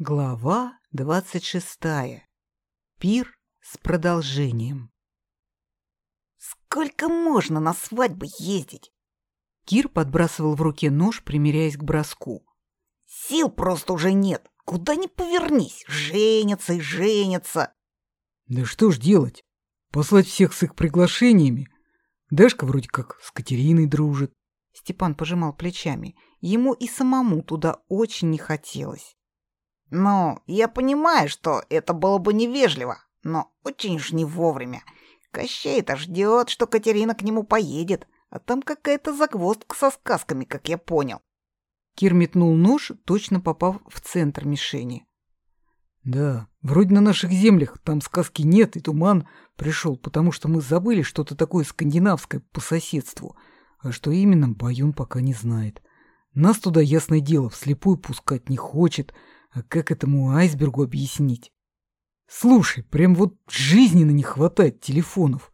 Глава двадцать шестая. Пир с продолжением. «Сколько можно на свадьбы ездить?» Кир подбрасывал в руке нож, примеряясь к броску. «Сил просто уже нет. Куда ни повернись, женятся и женятся». «Да что ж делать? Послать всех с их приглашениями? Дашка вроде как с Катериной дружит». Степан пожимал плечами. Ему и самому туда очень не хотелось. Ну, я понимаю, что это было бы невежливо, но очень уж не вовремя. Кощей-то ждет, что Катерина к нему поедет, а там какая-то загвоздка со сказками, как я понял. Кир метнул нож, точно попав в центр мишени. Да, вроде на наших землях там сказки нет, и туман пришел, потому что мы забыли что-то такое скандинавское по соседству. А что именно, Баюн пока не знает. Нас туда, ясное дело, вслепую пускать не хочет, а как этому айсбергу объяснить? Слушай, прям вот жизненно не хватает телефонов.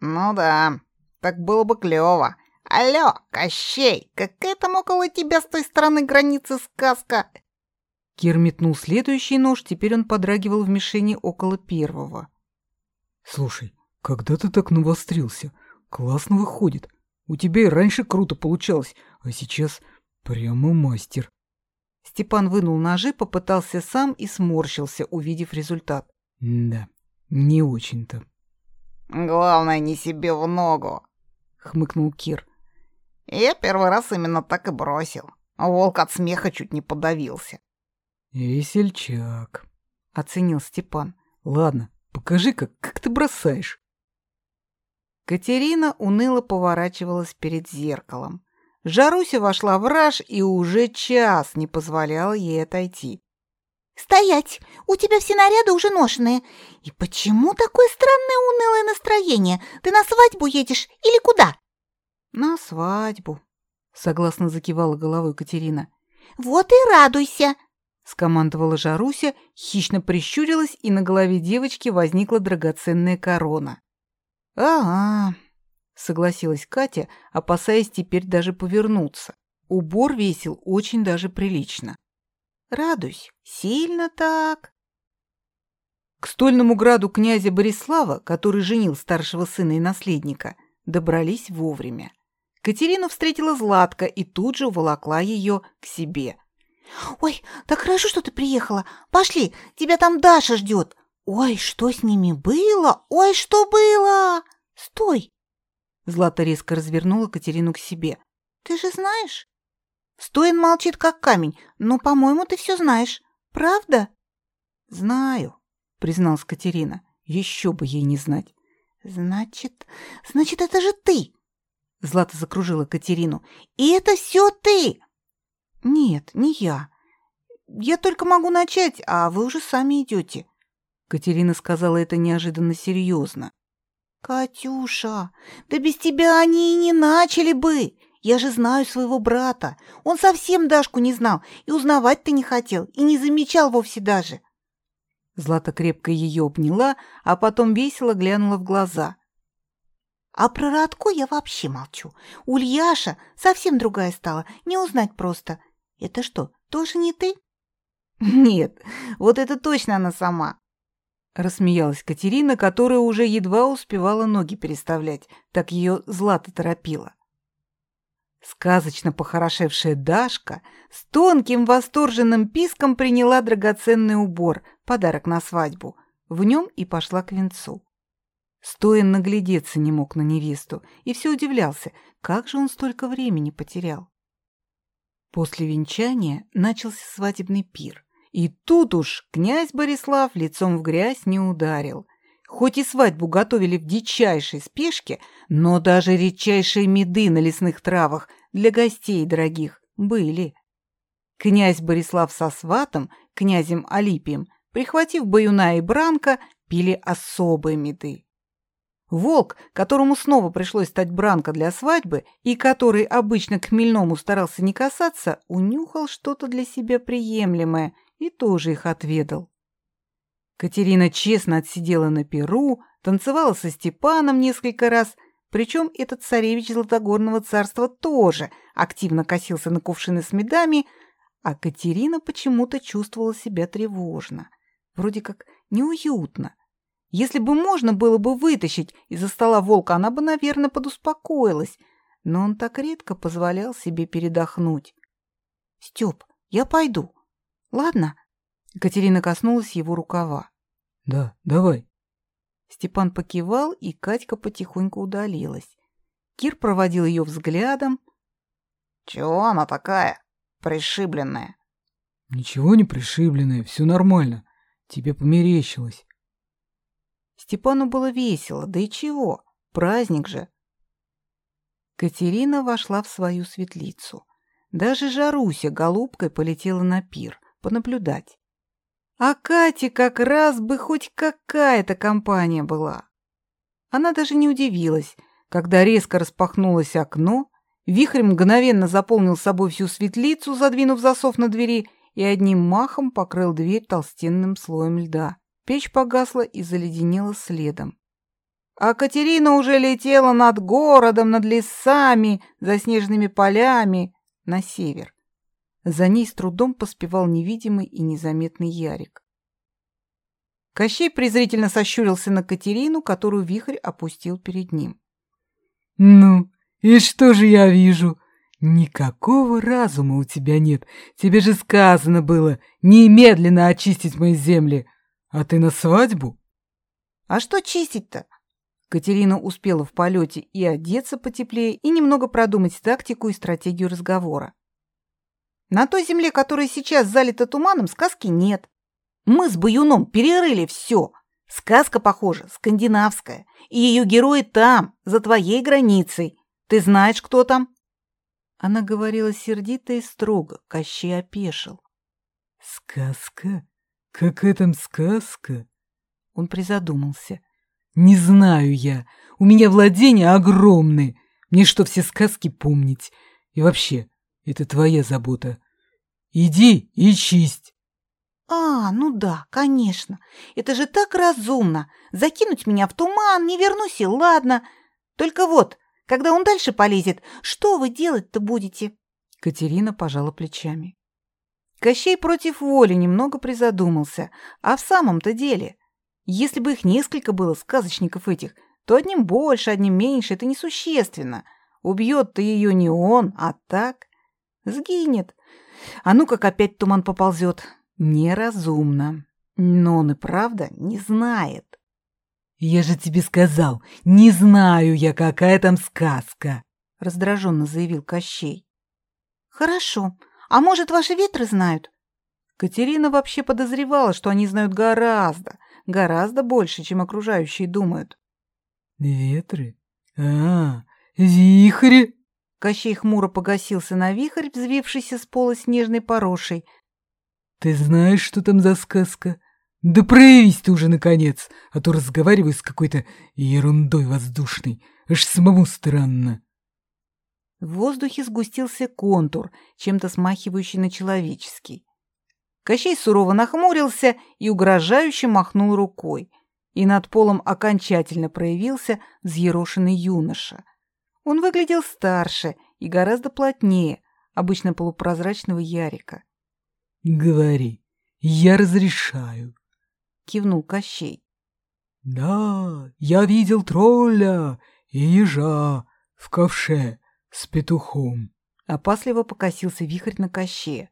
Ну да, так было бы клёво. Алло, Кощей, какая там около тебя с той стороны границы сказка? Кир метнул следующий нож, теперь он подрагивал в мишени около первого. Слушай, когда ты так навострился? Классно выходит. У тебя и раньше круто получалось, а сейчас прямо мастер. Степан вынул ножи, попытался сам и сморщился, увидев результат. Да, не очень-то. Главное, не себе в ногу, хмыкнул Кир. Я первый раз именно так и бросил. Волк от смеха чуть не подавился. Весельчак, оценил Степан. Ладно, покажи, как, как ты бросаешь. Катерина уныло поворачивалась перед зеркалом. Жаруся вошла в раж и уже час не позволяла ей отойти. «Стоять! У тебя все наряды уже ношеные. И почему такое странное унылое настроение? Ты на свадьбу едешь или куда?» «На свадьбу», — согласно закивала головой Катерина. «Вот и радуйся!» — скомандовала Жаруся, хищно прищурилась, и на голове девочки возникла драгоценная корона. «Ага», согласилась Катя, опасаясь теперь даже повернуться. Убор весил очень даже прилично. Радуюсь, сильно так. К стольному граду князя Борислава, который женил старшего сына и наследника, добрались вовремя. Катерину встретила Златка и тут же уволокла ее к себе. «Ой, так хорошо, что ты приехала. Пошли, тебя там Даша ждет. Ой, что с ними было? Ой, что было? Стой, Злата резко развернула Катерину к себе. «Ты же знаешь?» «Стоин молчит, как камень, но, по-моему, ты все знаешь. Правда?» «Знаю», — призналась Катерина. «Еще бы ей не знать». «Значит, значит, это же ты!» Злата закружила Катерину. «И это все ты!» «Нет, не я. Я только могу начать, а вы уже сами идете». Катерина сказала это неожиданно серьезно. «Катюша, да без тебя они и не начали бы. Я же знаю своего брата. Он совсем Дашку не знал, и узнавать ты не хотел, и не замечал вовсе даже». Злата крепко ее обняла, а потом весело глянула в глаза. «А про Радко я вообще молчу. Ульяша совсем другая стала, не узнать просто. Это что, тоже не ты?» «Нет, вот это точно она сама. Рассмеялась Катерина, которая уже едва успевала ноги переставлять, так ее Злата торопила. Сказочно похорошевшая Дашка с тонким восторженным писком приняла драгоценный убор, подарок на свадьбу. В нем и пошла к венцу. Стоин наглядеться не мог на невесту и все удивлялся, как же он столько времени потерял. После венчания начался свадебный пир. И тут уж князь Борислав лицом в грязь не ударил. Хоть и свадьбу готовили в дичайшей спешке, но даже редчайшие меды на лесных травах для гостей дорогих были. Князь Борислав со сватом, князем Алипием, прихватив баюна и бранка, пили особые меды. Волк, которому снова пришлось стать бранко для свадьбы и который обычно к хмельному старался не касаться, унюхал что-то для себя приемлемое – и тоже их отведал. Катерина честно отсидела на перу, танцевала со Степаном несколько раз, причем этот царевич Златогорного царства тоже активно косился на кувшины с медами, а Катерина почему-то чувствовала себя тревожно, вроде как неуютно. Если бы можно было бы вытащить из-за стола волка, она бы, наверное, подуспокоилась, но он так редко позволял себе передохнуть. «Стёп, я пойду. Ладно?» Катерина коснулась его рукава. «Да, давай». Степан покивал, и Катька потихоньку удалилась. Кир проводил ее взглядом. «Чего она такая? Пришибленная?» «Ничего не пришибленная, все нормально. Тебе померещилось». Степану было весело, да и чего, праздник же. Катерина вошла в свою светлицу. Даже Жаруся голубкой полетела на пир, понаблюдать. А Кате как раз бы хоть какая-то компания была. Она даже не удивилась, когда резко распахнулось окно, вихрь мгновенно заполнил собой всю светлицу, задвинув засов на двери, и одним махом покрыл дверь толстенным слоем льда. Печь погасла и заледенела следом. А Катерина уже летела над городом, над лесами, за снежными полями на север. За ней с трудом поспевал невидимый и незаметный Ярик. Кощей презрительно сощурился на Катерину, которую вихрь опустил перед ним. «Ну, и что же я вижу? Никакого разума у тебя нет. Тебе же сказано было немедленно очистить мои земли. А ты на свадьбу?» «А что чистить-то?» Катерина успела в полете и одеться потеплее, и немного продумать тактику и стратегию разговора. На той земле, которая сейчас залита туманом, сказки нет. Мы с Баюном перерыли все. Сказка, похоже, скандинавская. И ее герои там, за твоей границей. Ты знаешь, кто там?» Она говорила сердито и строго, Кощей опешил. «Сказка? Какая там сказка?» Он призадумался. «Не знаю я. У меня владения огромные. Мне что, все сказки помнить? И вообще, это твоя забота. Иди и чисть. А, ну да, конечно. Это же так разумно. Закинуть меня в туман, не вернусь и ладно. Только вот, когда он дальше полезет, что вы делать-то будете? Катерина пожала плечами. Кощей против воли немного призадумался. А в самом-то деле, если бы их несколько было, сказочников этих, то одним больше, одним меньше, это несущественно. Убьет-то ее не он, а так. Сгинет. А ну как опять туман поползет. Неразумно. Но он и правда не знает. «Я же тебе сказал, не знаю я, какая там сказка!» Раздраженно заявил Кощей. «Хорошо. А может, ваши ветры знают?» Катерина вообще подозревала, что они знают гораздо, гораздо больше, чем окружающие думают. «Ветры? А, вихри!» Кощей хмуро погасился на вихрь, взвившийся с пола снежной порошей. «Ты знаешь, что там за сказка? Да проявись ты уже, наконец, а то разговариваю с какой-то ерундой воздушной. Аж самому странно». В воздухе сгустился контур, чем-то смахивающий на человеческий. Кощей сурово нахмурился и угрожающе махнул рукой, и над полом окончательно проявился взъерошенный юноша — он выглядел старше и гораздо плотнее обычно полупрозрачного Ярика. «Говори, я разрешаю», — кивнул Кощей. «Да, я видел тролля и ежа в ковше с петухом». Опасливо покосился вихрь на Коще.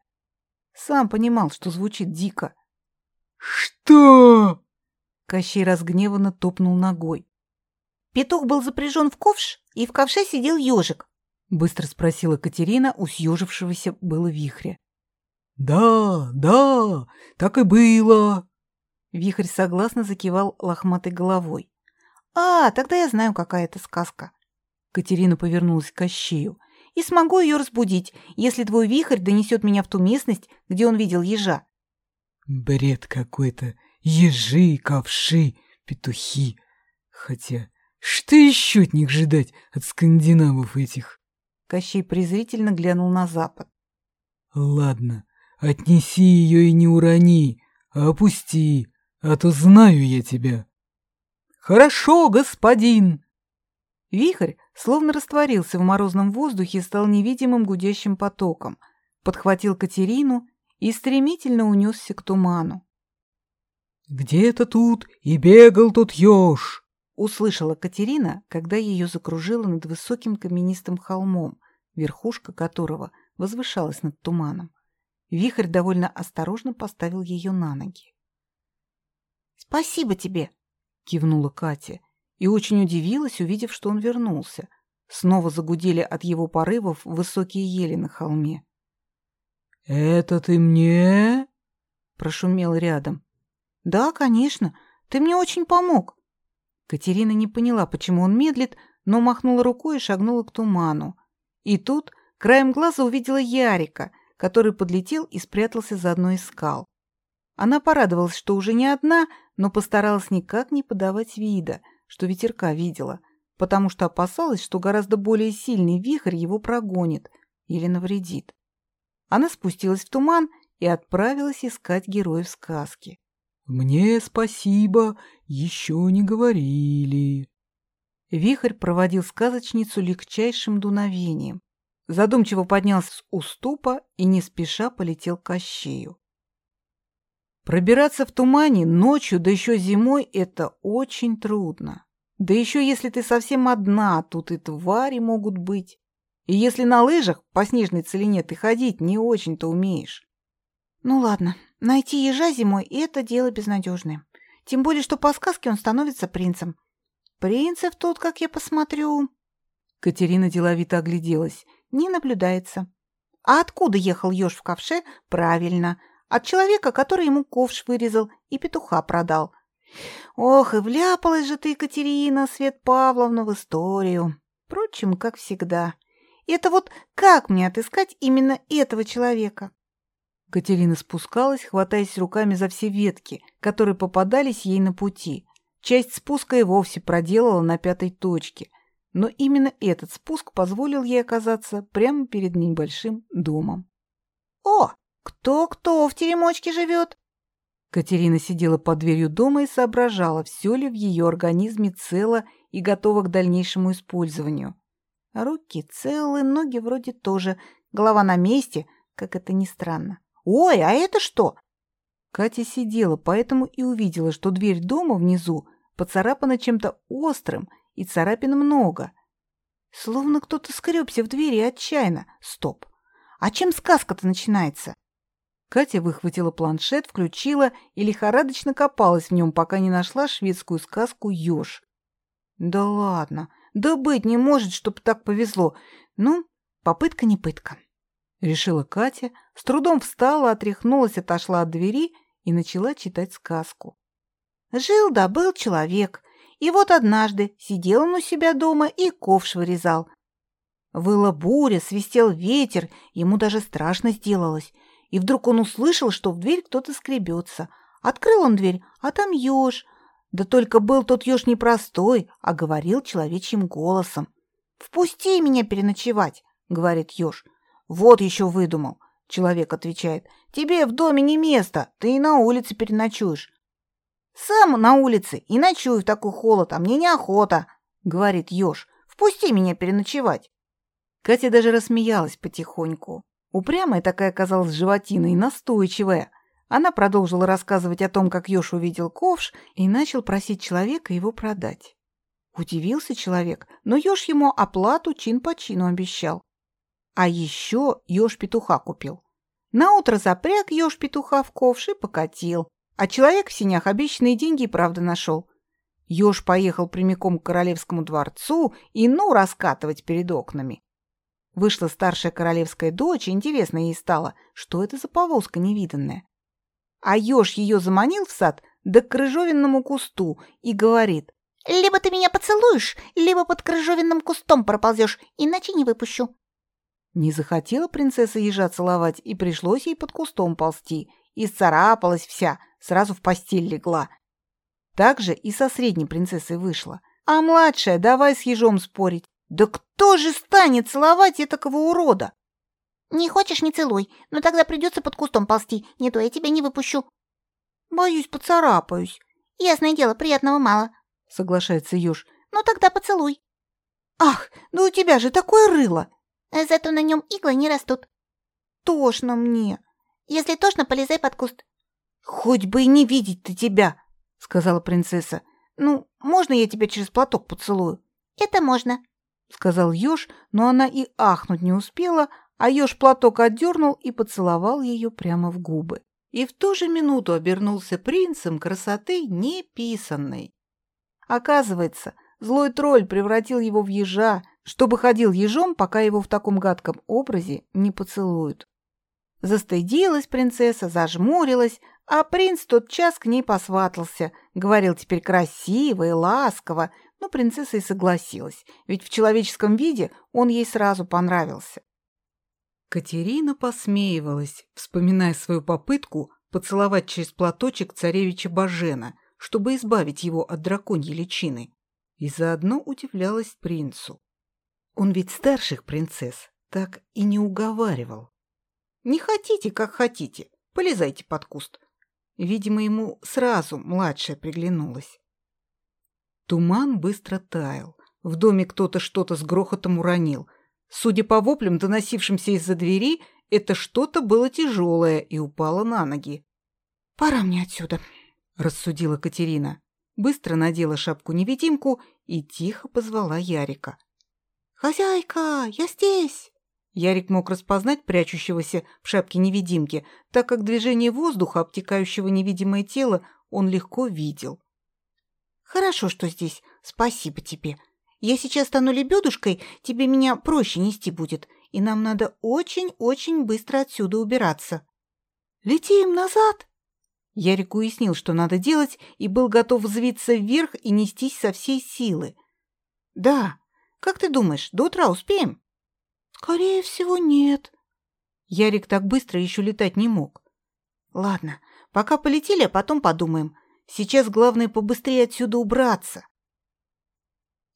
Сам понимал, что звучит дико. «Что?» Кощей разгневанно топнул ногой. Петух был запряжен в ковш, и в ковше сидел ежик. Быстро спросила Катерина у съежившегося было вихря. «Да, да, так и было!» Вихрь согласно закивал лохматой головой. «А, тогда я знаю, какая это сказка». Катерина повернулась к Кощею. «И смогу ее разбудить, если твой вихрь донесет меня в ту местность, где он видел ежа». «Бред какой-то! Ежи, ковши, петухи! Хотя что еще от них ждать, от скандинавов этих? Кощей презрительно глянул на запад. Ладно, отнеси ее и не урони, а опусти, а то знаю я тебя. Хорошо, господин. Вихрь словно растворился в морозном воздухе и стал невидимым гудящим потоком. подхватил Катерину и стремительно унесся к туману. «Где-то тут и бегал тот еж!» Услышала Катерина, когда ее закружило над высоким каменистым холмом, верхушка которого возвышалась над туманом. Вихрь довольно осторожно поставил ее на ноги. «Спасибо тебе!» — кивнула Катя и очень удивилась, увидев, что он вернулся. Снова загудели от его порывов высокие ели на холме. «Это ты мне?» — прошумел рядом. «Да, конечно. Ты мне очень помог». Катерина не поняла, почему он медлит, но махнула рукой и шагнула к туману. И тут краем глаза увидела Ярика, который подлетел и спрятался за одной из скал. Она порадовалась, что уже не одна, но постаралась никак не подавать вида, что ветерка видела, потому что опасалась, что гораздо более сильный вихрь его прогонит или навредит. Она спустилась в туман и отправилась искать героев сказки. «Мне спасибо, еще не говорили». Вихрь проводил сказочницу легчайшим дуновением. Задумчиво поднялся с уступа и не спеша полетел к Кощею. Пробираться в тумане ночью, да еще зимой, это очень трудно. Да еще если ты совсем одна, тут и твари могут быть. И если на лыжах по снежной целине ты ходить не очень-то умеешь. Ну ладно, найти ежа зимой – это дело безнадежное. Тем более, что по сказке он становится принцем. Принцев тут, как я посмотрю... Катерина деловито огляделась. Не наблюдается. А откуда ехал еж в ковше? Правильно – от человека, который ему ковш вырезал и петуха продал. Ох, и вляпалась же ты, Екатерина, Свет Павловна, в историю. Впрочем, как всегда. Это вот как мне отыскать именно этого человека? Катерина спускалась, хватаясь руками за все ветки, которые попадались ей на пути. Часть спуска и вовсе проделала на пятой точке, но именно этот спуск позволил ей оказаться прямо перед небольшим домом. «О, кто-кто в теремочке живет? Катерина сидела под дверью дома и соображала, все ли в ее организме цело и готово к дальнейшему использованию. Руки целы, ноги вроде тоже, голова на месте, как это ни странно. «Ой, а это что?» Катя сидела, поэтому и увидела, что дверь дома внизу поцарапана чем-то острым, и царапин много. Словно кто-то скребся в двери отчаянно. Стоп! А чем сказка-то начинается? Катя выхватила планшет, включила и лихорадочно копалась в нем, пока не нашла шведскую сказку «Ёж». «Да ладно, да быть не может, чтоб так повезло. Ну, попытка не пытка». Решила Катя, с трудом встала, отряхнулась, отошла от двери и начала читать сказку. Жил да был человек, и вот однажды сидел он у себя дома и ковш вырезал. Выла буря, свистел ветер, ему даже страшно сделалось — и вдруг он услышал, что в дверь кто-то скребется. Открыл он дверь, а там еж. Да только был тот еж не простой, а говорил человечьим голосом. «Впусти меня переночевать», — говорит еж. «Вот еще выдумал», — человек отвечает. «Тебе в доме не место, ты и на улице переночуешь». «Сам на улице и ночую в такой холод, а мне неохота», — говорит еж. «Впусти меня переночевать». Катя даже рассмеялась потихоньку. Упрямая такая оказалась животина и настойчивая. Она продолжила рассказывать о том, как Ёж увидел ковш и начал просить человека его продать. Удивился человек, но Ёж ему оплату чин по чину обещал. А еще Ёж петуха купил. Наутро запряг Ёж петуха в ковш и покатил. А человек в синях обещанные деньги и правда нашел. Ёж поехал прямиком к королевскому дворцу и ну раскатывать перед окнами. Вышла старшая королевская дочь, и интересно ей стало, что это за повозка невиданная. А еж ее заманил в сад, да к крыжовенному кусту, и говорит, «Либо ты меня поцелуешь, либо под крыжовенным кустом проползешь, иначе не выпущу». Не захотела принцесса ежа целовать, и пришлось ей под кустом ползти. И царапалась вся, сразу в постель легла. Так же и со средней принцессой вышла. А младшая давай с ежом спорить. Да кто же станет целовать этакого урода? Не хочешь, не целуй, но тогда придется под кустом ползти, не то я тебя не выпущу. Боюсь, поцарапаюсь. Ясное дело, приятного мало, соглашается Ёж. Ну тогда поцелуй. Ах, ну у тебя же такое рыло. Зато на нем иглы не растут. тошно мне. Если тошно, полезай под куст. Хоть бы и не видеть ты тебя, сказала принцесса. Ну, можно я тебя через платок поцелую? Это можно, сказал Ёж, но она и ахнуть не успела, а Ёж платок отдернул и поцеловал ее прямо в губы. И в ту же минуту обернулся принцем красоты неписанной. Оказывается, злой тролль превратил его в ежа, чтобы ходил ежом, пока его в таком гадком образе не поцелуют. Застыдилась принцесса, зажмурилась, а принц тот час к ней посватался, говорил теперь красиво и ласково, но принцесса и согласилась, ведь в человеческом виде он ей сразу понравился. Катерина посмеивалась, вспоминая свою попытку поцеловать через платочек царевича Бажена, чтобы избавить его от драконьей личины, и заодно удивлялась принцу. Он ведь старших принцесс так и не уговаривал. «Не хотите, как хотите, полезайте под куст». Видимо, ему сразу младшая приглянулась. Туман быстро таял. В доме кто-то что-то с грохотом уронил. Судя по воплям, доносившимся из-за двери, это что-то было тяжелое и упало на ноги. «Пора мне отсюда», — рассудила Катерина. Быстро надела шапку-невидимку и тихо позвала Ярика. «Хозяйка, я здесь!» Ярик мог распознать прячущегося в шапке-невидимки, так как движение воздуха, обтекающего невидимое тело, он легко видел. «Хорошо, что здесь. Спасибо тебе. Я сейчас стану лебедушкой, тебе меня проще нести будет, и нам надо очень-очень быстро отсюда убираться». «Летим назад!» Ярик уяснил, что надо делать, и был готов взвиться вверх и нестись со всей силы. «Да. Как ты думаешь, до утра успеем?» «Скорее всего, нет». Ярик так быстро еще летать не мог. «Ладно, пока полетели, а потом подумаем. Сейчас главное побыстрее отсюда убраться».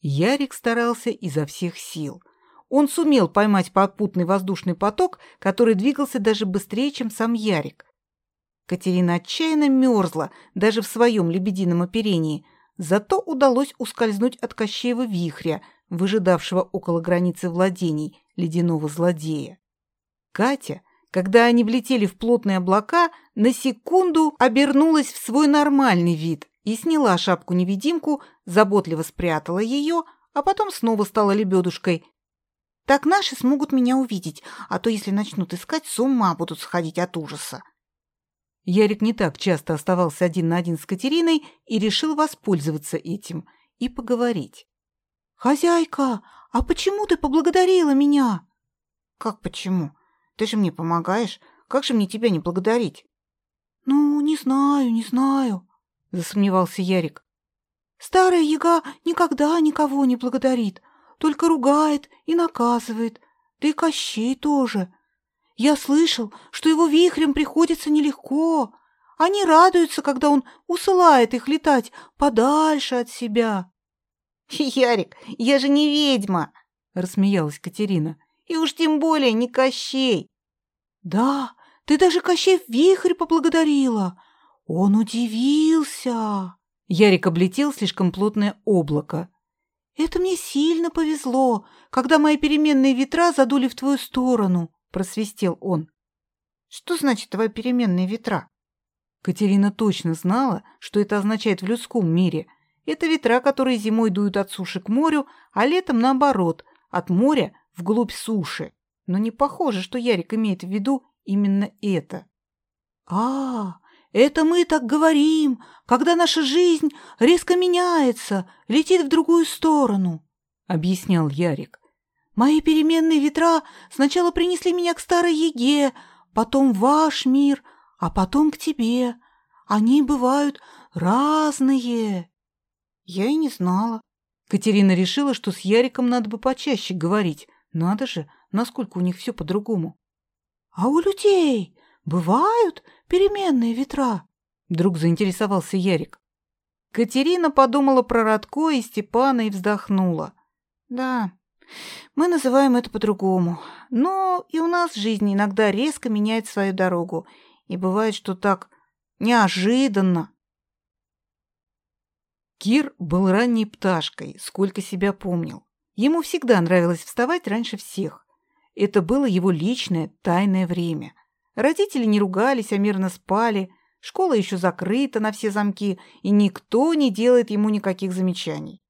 Ярик старался изо всех сил. Он сумел поймать попутный воздушный поток, который двигался даже быстрее, чем сам Ярик. Катерина отчаянно мерзла даже в своем лебедином оперении, зато удалось ускользнуть от Кощеева вихря, выжидавшего около границы владений ледяного злодея. Катя, когда они влетели в плотные облака, на секунду обернулась в свой нормальный вид и сняла шапку-невидимку, заботливо спрятала ее, а потом снова стала лебедушкой. «Так наши смогут меня увидеть, а то, если начнут искать, с ума будут сходить от ужаса». Ярик не так часто оставался один на один с Катериной и решил воспользоваться этим и поговорить. «Хозяйка, а почему ты поблагодарила меня?» «Как почему? Ты же мне помогаешь. Как же мне тебя не благодарить?» «Ну, не знаю, не знаю», — засомневался Ярик. «Старая яга никогда никого не благодарит, только ругает и наказывает, да и Кощей тоже. Я слышал, что его вихрем приходится нелегко. Они радуются, когда он усылает их летать подальше от себя. «Ярик, я же не ведьма!» — рассмеялась Катерина. «И уж тем более не Кощей!» «Да, ты даже Кощей вихрь поблагодарила! Он удивился!» Ярик облетел слишком плотное облако. «Это мне сильно повезло, когда мои переменные ветра задули в твою сторону просвистел он. Что значит твои переменные ветра? Катерина точно знала, что это означает в людском мире. Это ветра, которые зимой дуют от суши к морю, а летом наоборот, от моря вглубь суши. Но не похоже, что Ярик имеет в виду именно это. А, это мы так говорим, когда наша жизнь резко меняется, летит в другую сторону, объяснял Ярик. Мои переменные ветра сначала принесли меня к старой Еге, потом в ваш мир, а потом к тебе. Они бывают разные. Я и не знала. Катерина решила, что с Яриком надо бы почаще говорить. Надо же, насколько у них все по-другому. А у людей бывают переменные ветра? Вдруг заинтересовался Ярик. Катерина подумала про Радко и Степана и вздохнула. Да, мы называем это по-другому. Но и у нас жизнь иногда резко меняет свою дорогу. И бывает, что так неожиданно. Кир был ранней пташкой, сколько себя помнил. Ему всегда нравилось вставать раньше всех. Это было его личное тайное время. Родители не ругались, а мирно спали. Школа еще закрыта на все замки, и никто не делает ему никаких замечаний.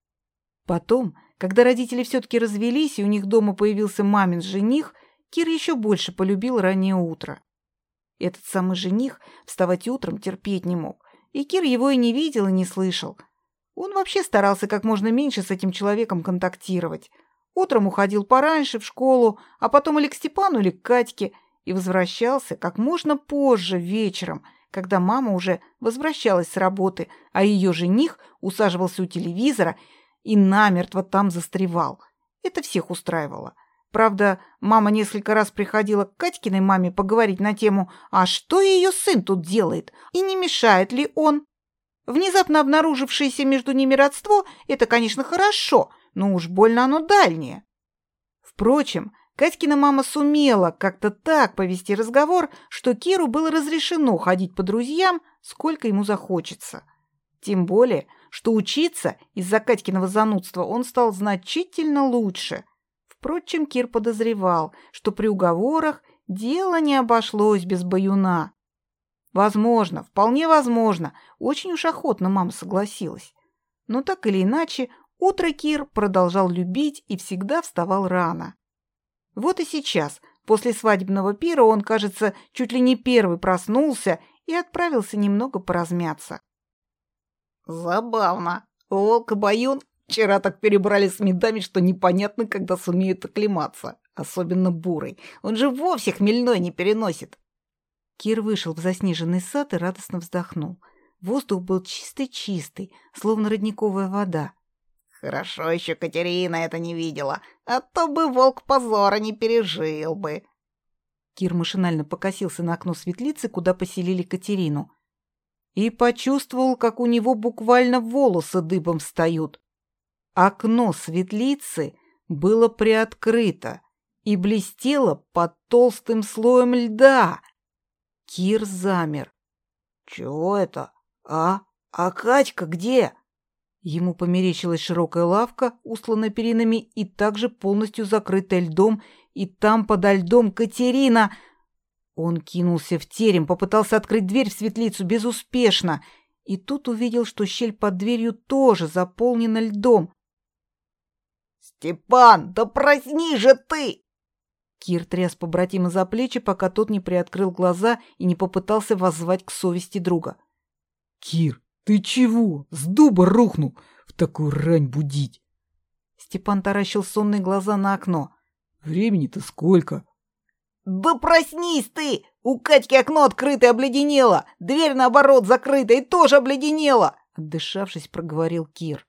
Потом, когда родители все-таки развелись, и у них дома появился мамин жених, Кир еще больше полюбил раннее утро. Этот самый жених вставать утром терпеть не мог, и Кир его и не видел, и не слышал. Он вообще старался как можно меньше с этим человеком контактировать. Утром уходил пораньше в школу, а потом или к Степану, или к Катьке, и возвращался как можно позже, вечером, когда мама уже возвращалась с работы, а ее жених усаживался у телевизора и намертво там застревал. Это всех устраивало. Правда, мама несколько раз приходила к Катькиной маме поговорить на тему «А что ее сын тут делает? И не мешает ли он?» Внезапно обнаружившееся между ними родство – это, конечно, хорошо, но уж больно оно дальнее. Впрочем, Катькина мама сумела как-то так повести разговор, что Киру было разрешено ходить по друзьям, сколько ему захочется. Тем более, что учиться из-за Катькиного занудства он стал значительно лучше. Впрочем, Кир подозревал, что при уговорах дело не обошлось без баюна. Возможно, вполне возможно, очень уж охотно мама согласилась. Но так или иначе, утро Кир продолжал любить и всегда вставал рано. Вот и сейчас, после свадебного пира, он, кажется, чуть ли не первый проснулся и отправился немного поразмяться. Забавно. Волк и Баюн вчера так перебрали с медами, что непонятно, когда сумеют оклематься. Особенно Бурый. Он же вовсе хмельной не переносит. Кир вышел в заснеженный сад и радостно вздохнул. Воздух был чистый-чистый, словно родниковая вода. Хорошо еще Катерина это не видела, а то бы волк позора не пережил бы. Кир машинально покосился на окно светлицы, куда поселили Катерину и почувствовал, как у него буквально волосы дыбом встают. Окно светлицы было приоткрыто и блестело под толстым слоем льда. Кир замер. «Чего это? А? А Катька где?» Ему померещилась широкая лавка, устланная перинами и также полностью закрытая льдом, и там подо льдом Катерина — он кинулся в терем, попытался открыть дверь в светлицу безуспешно, и тут увидел, что щель под дверью тоже заполнена льдом. «Степан, да проснись же ты!» Кир тряс побратима за плечи, пока тот не приоткрыл глаза и не попытался воззвать к совести друга. «Кир, ты чего? С дуба рухнул? В такую рань будить!» Степан таращил сонные глаза на окно. «Времени-то сколько?» «Да проснись ты! У Катьки окно открыто и обледенело! Дверь, наоборот, закрыта и тоже обледенела!» Отдышавшись, проговорил Кир.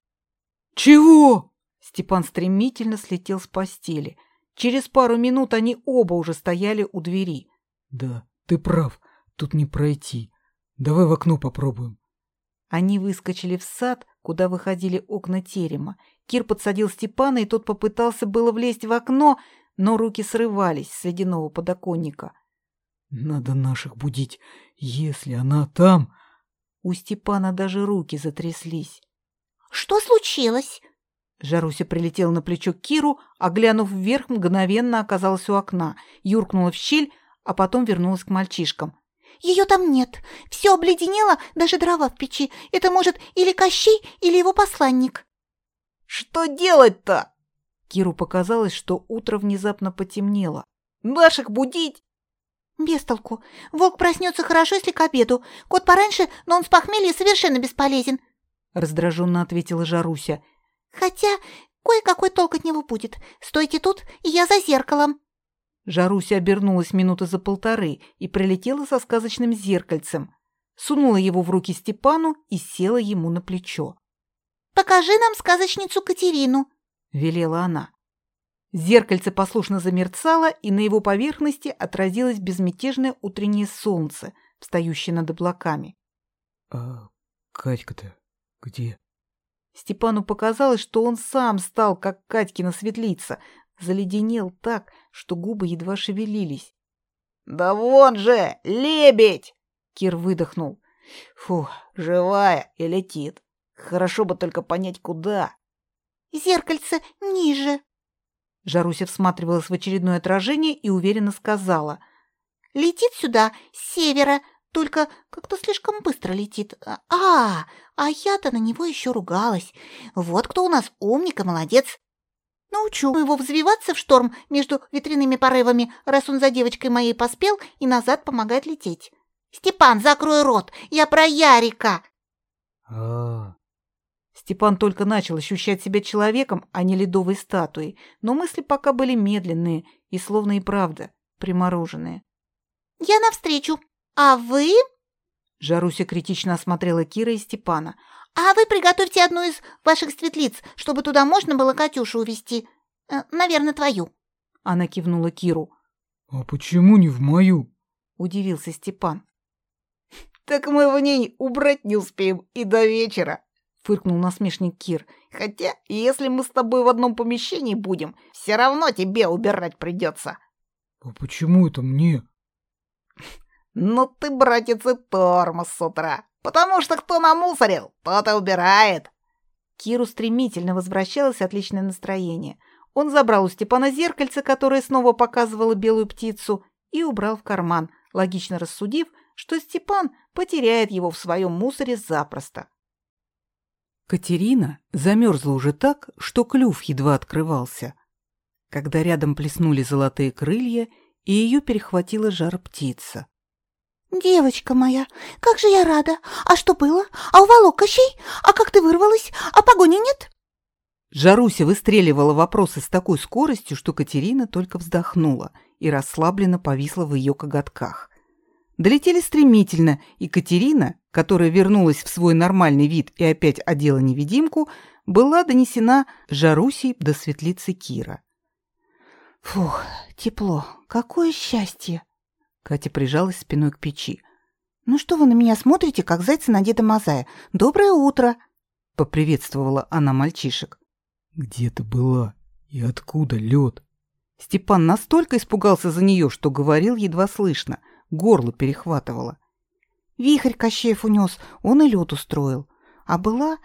«Чего?» Степан стремительно слетел с постели. Через пару минут они оба уже стояли у двери. «Да, ты прав, тут не пройти. Давай в окно попробуем». Они выскочили в сад, куда выходили окна терема. Кир подсадил Степана, и тот попытался было влезть в окно, но руки срывались с ледяного подоконника. «Надо наших будить, если она там...» У Степана даже руки затряслись. «Что случилось?» Жаруся прилетела на плечо Киру, а, глянув вверх, мгновенно оказалась у окна, юркнула в щель, а потом вернулась к мальчишкам. «Ее там нет. Все обледенело, даже дрова в печи. Это может или Кощей, или его посланник». «Что делать-то?» Киру показалось, что утро внезапно потемнело. «Наших будить?» «Без толку. Волк проснется хорошо, если к обеду. Кот пораньше, но он с похмелья совершенно бесполезен», — раздраженно ответила Жаруся. «Хотя кое-какой толк от него будет. Стойте тут, и я за зеркалом». Жаруся обернулась минуты за полторы и прилетела со сказочным зеркальцем. Сунула его в руки Степану и села ему на плечо. «Покажи нам сказочницу Катерину», — велела она. Зеркальце послушно замерцало, и на его поверхности отразилось безмятежное утреннее солнце, встающее над облаками. — А Катька-то где? Степану показалось, что он сам стал, как Катькина светлица, заледенел так, что губы едва шевелились. — Да вон же, лебедь! — Кир выдохнул. — Фу, живая и летит. Хорошо бы только понять, куда. Зеркальце ниже. Жаруся всматривалась в очередное отражение и уверенно сказала. «Летит сюда, с севера, только как-то слишком быстро летит. А, а я-то на него еще ругалась. Вот кто у нас умник и молодец. Научу его взвиваться в шторм между ветряными порывами, раз он за девочкой моей поспел и назад помогает лететь. Степан, закрой рот, я про Ярика. А, -а, -а. Степан только начал ощущать себя человеком, а не ледовой статуей, но мысли пока были медленные и словно и правда примороженные. «Я навстречу. А вы?» Жаруся критично осмотрела Кира и Степана. «А вы приготовьте одну из ваших светлиц, чтобы туда можно было Катюшу увезти. Э, наверное, твою». Она кивнула Киру. «А почему не в мою?» Удивился Степан. «Так мы в ней убрать не успеем и до вечера», — фыркнул насмешник Кир. «Хотя, если мы с тобой в одном помещении будем, все равно тебе убирать придется». «А почему это мне?» «Ну ты, братец, и тормоз с утра, потому что кто намусорил, тот и убирает». Киру стремительно возвращалось отличное настроение. Он забрал у Степана зеркальце, которое снова показывало белую птицу, и убрал в карман, логично рассудив, что Степан потеряет его в своем мусоре запросто. Катерина замерзла уже так, что клюв едва открывался. Когда рядом плеснули золотые крылья, и ее перехватила жар птица. «Девочка моя, как же я рада! А что было? А уволок Кощей? А как ты вырвалась? А погони нет?» Жаруся выстреливала вопросы с такой скоростью, что Катерина только вздохнула и расслабленно повисла в ее коготках. Долетели стремительно, и Катерина, которая вернулась в свой нормальный вид и опять одела невидимку, была донесена Жарусей до светлицы Кира. «Фух, тепло, какое счастье!» Катя прижалась спиной к печи. «Ну что вы на меня смотрите, как зайцы на Деда Мазая? Доброе утро!» — поприветствовала она мальчишек. «Где ты была? И откуда лед?» Степан настолько испугался за нее, что говорил едва слышно, горло перехватывало. Вихрь Кощеев унес, он и лед устроил. А была?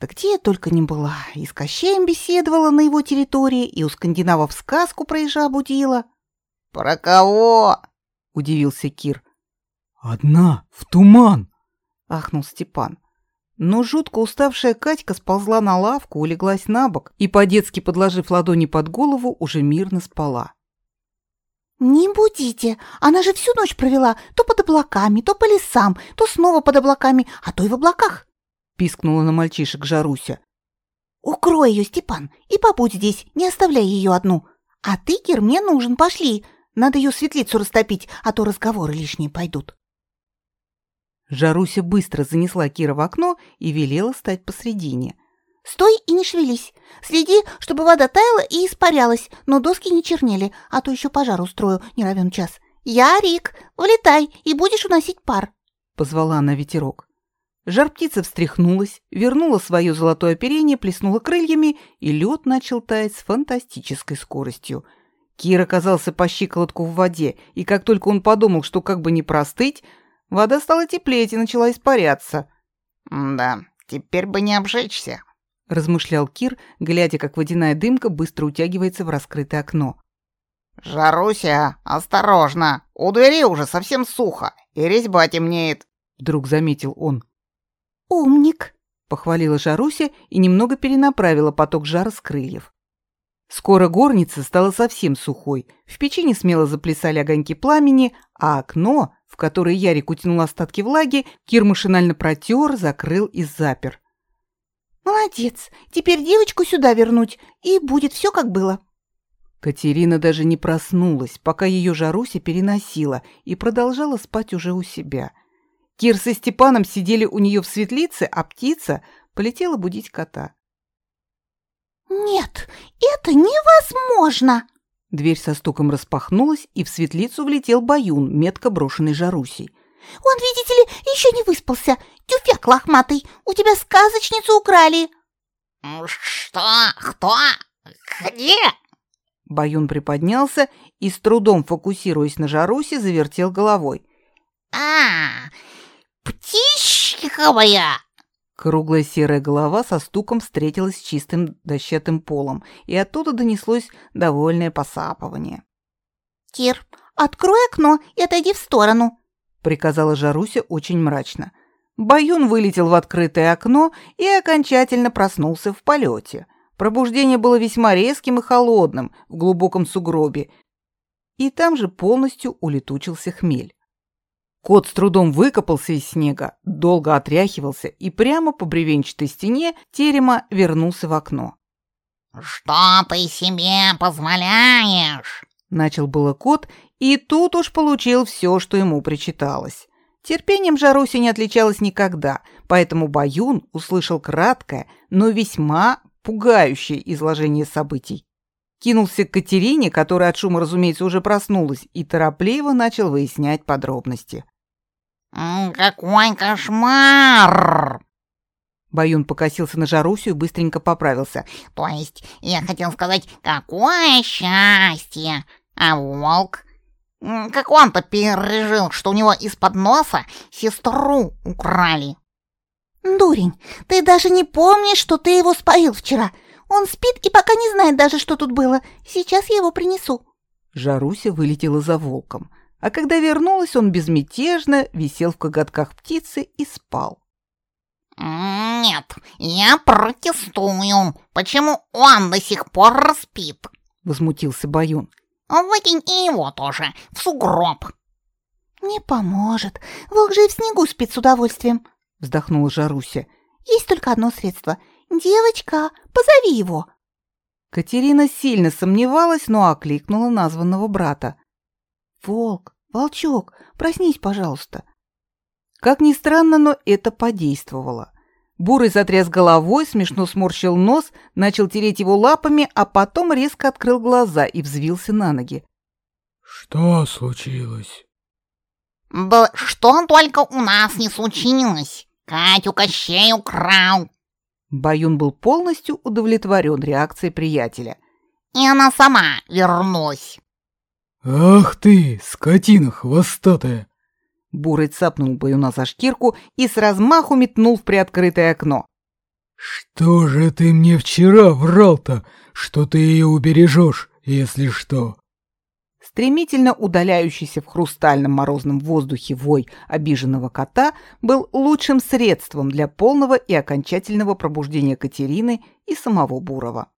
Да где я только не была. И с Кощеем беседовала на его территории, и у скандинавов сказку про ежа будила. «Про кого?» — удивился Кир. «Одна, в туман!» — ахнул Степан. Но жутко уставшая Катька сползла на лавку, улеглась на бок и, по-детски подложив ладони под голову, уже мирно спала. «Не будите! Она же всю ночь провела то под облаками, то по лесам, то снова под облаками, а то и в облаках!» — пискнула на мальчишек Жаруся. «Укрой ее, Степан, и побудь здесь, не оставляй ее одну. А ты, Кир, мне нужен, пошли. Надо ее светлицу растопить, а то разговоры лишние пойдут». Жаруся быстро занесла Кира в окно и велела стать посредине. «Стой и не шевелись. Следи, чтобы вода таяла и испарялась, но доски не чернели, а то еще пожар устрою, не равен час. Ярик, влетай и будешь уносить пар», — позвала она ветерок. Жар-птица встряхнулась, вернула свое золотое оперение, плеснула крыльями, и лед начал таять с фантастической скоростью — Кир оказался по щиколотку в воде, и как только он подумал, что как бы не простыть, вода стала теплеть и начала испаряться. «Да, теперь бы не обжечься», — размышлял Кир, глядя, как водяная дымка быстро утягивается в раскрытое окно. «Жаруся, осторожно! У двери уже совсем сухо, и резьба темнеет», — вдруг заметил он. «Умник», — похвалила Жаруся и немного перенаправила поток жара с крыльев. Скоро горница стала совсем сухой, в печи не смело заплясали огоньки пламени, а окно, в которое Ярик утянул остатки влаги, Кир машинально протер, закрыл и запер. «Молодец! Теперь девочку сюда вернуть, и будет все как было». Катерина даже не проснулась, пока ее Жаруся переносила и продолжала спать уже у себя. Кир со Степаном сидели у нее в светлице, а птица полетела будить кота. «Нет, это невозможно!» Дверь со стуком распахнулась, и в светлицу влетел Баюн, метко брошенный Жарусей. «Он, видите ли, еще не выспался. Тюфяк лохматый, у тебя сказочницу украли!» «Что? Кто? Где?» Баюн приподнялся и, с трудом фокусируясь на Жарусе, завертел головой. «А, птичка моя! Круглая серая голова со стуком встретилась с чистым дощатым полом, и оттуда донеслось довольное посапывание. «Кир, открой окно и отойди в сторону», — приказала Жаруся очень мрачно. Баюн вылетел в открытое окно и окончательно проснулся в полете. Пробуждение было весьма резким и холодным в глубоком сугробе, и там же полностью улетучился хмель. Кот с трудом выкопался из снега, долго отряхивался и прямо по бревенчатой стене терема вернулся в окно. «Что ты себе позволяешь?» Начал было кот, и тут уж получил все, что ему причиталось. Терпением Жаруся не отличалась никогда, поэтому Баюн услышал краткое, но весьма пугающее изложение событий. Кинулся к Катерине, которая от шума, разумеется, уже проснулась, и торопливо начал выяснять подробности. «Какой кошмар!» Баюн покосился на Жарусю и быстренько поправился. «То есть, я хотел сказать, какое счастье! А волк? Как он-то пережил, что у него из-под носа сестру украли?» «Дурень, ты даже не помнишь, что ты его споил вчера. Он спит и пока не знает даже, что тут было. Сейчас я его принесу». Жаруся вылетела за волком. А когда вернулась, он безмятежно висел в коготках птицы и спал. «Нет, я протестую. Почему он до сих пор спит?» — возмутился Баюн. «Выкинь и его тоже в сугроб». «Не поможет. Волк же и в снегу спит с удовольствием», — вздохнула Жаруся. «Есть только одно средство. Девочка, позови его». Катерина сильно сомневалась, но окликнула названного брата. «Волк, волчок, проснись, пожалуйста». Как ни странно, но это подействовало. Бурый затряс головой, смешно сморщил нос, начал тереть его лапами, а потом резко открыл глаза и взвился на ноги. «Что случилось?» «Да что только у нас не случилось! Катю Кощей украл!» Баюн был полностью удовлетворен реакцией приятеля. «И она сама вернулась!» «Ах ты, скотина хвостатая!» Бурый цапнул Баюна за шкирку и с размаху метнул в приоткрытое окно. «Что же ты мне вчера врал-то, что ты ее убережешь, если что?» Стремительно удаляющийся в хрустальном морозном воздухе вой обиженного кота был лучшим средством для полного и окончательного пробуждения Катерины и самого Бурова.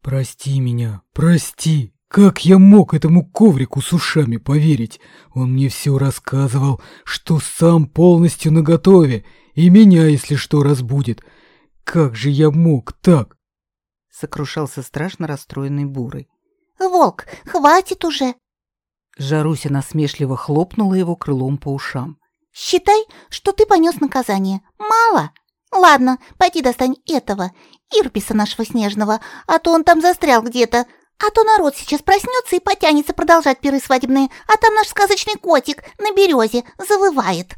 «Прости меня, прости!» Как я мог этому коврику с ушами поверить? Он мне все рассказывал, что сам полностью наготове, и меня, если что, разбудит. Как же я мог так? Сокрушался страшно расстроенный Бурый. «Волк, хватит уже!» Жаруся насмешливо хлопнула его крылом по ушам. «Считай, что ты понес наказание. Мало? Ладно, пойди достань этого, Ирписа нашего снежного, а то он там застрял где-то. А то народ сейчас проснется и потянется продолжать пиры свадебные, а там наш сказочный котик на березе завывает.